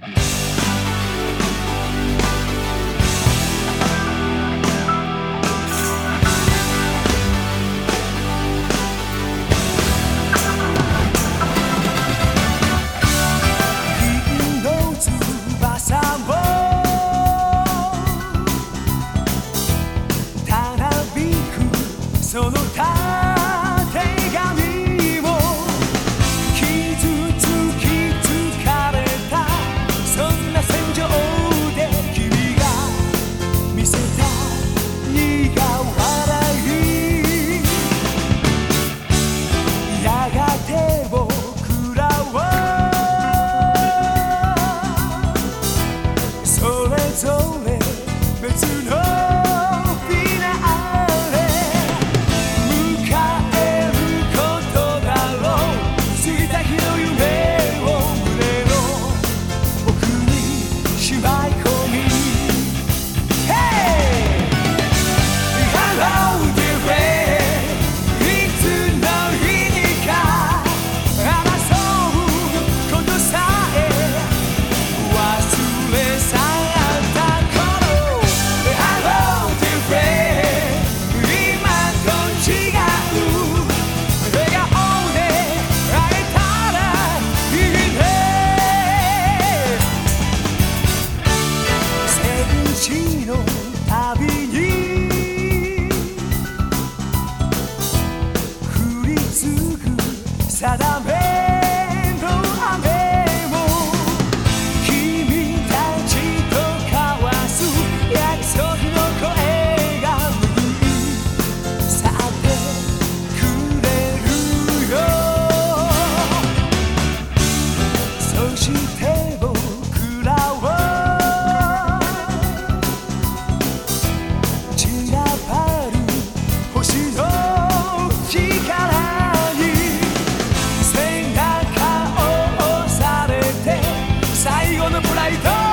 Bye. Met between us. 最後のプライド。